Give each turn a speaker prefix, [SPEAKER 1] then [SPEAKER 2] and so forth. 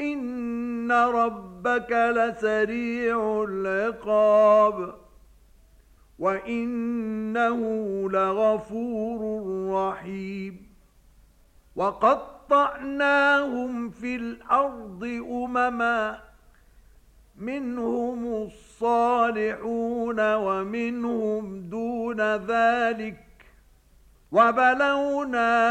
[SPEAKER 1] ان ربك لسريع العقاب وانه لغفور رحيم وقطعناهم في الأرض امما منهم الصالحون ومنهم دون ذلك وبلوناهم